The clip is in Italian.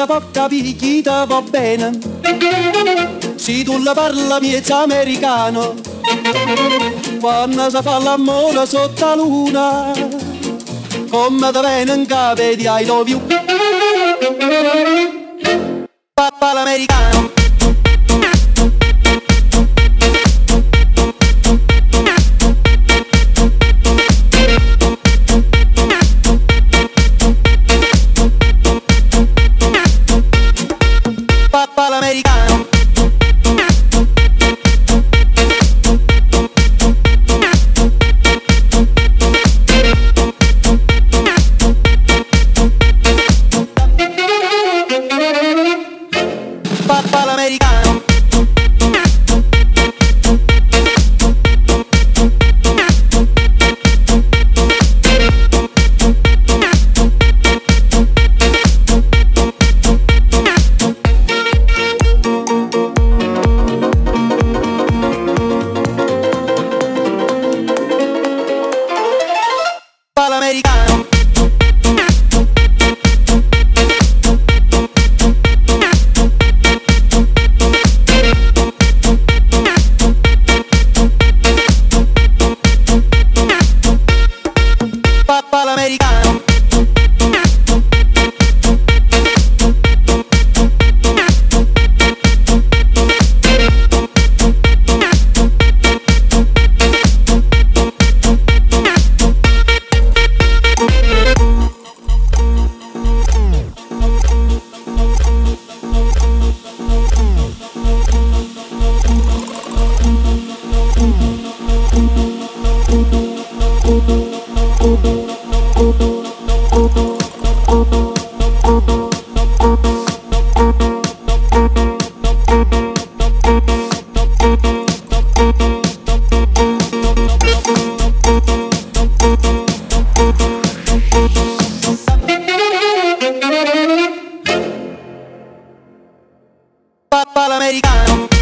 Da può capire te va bene. Se tu la parla miezza americano. Quando si fa l'amore sotto la luna Come da bene in capo di I love you Papà l'americano Papà l'americano Papà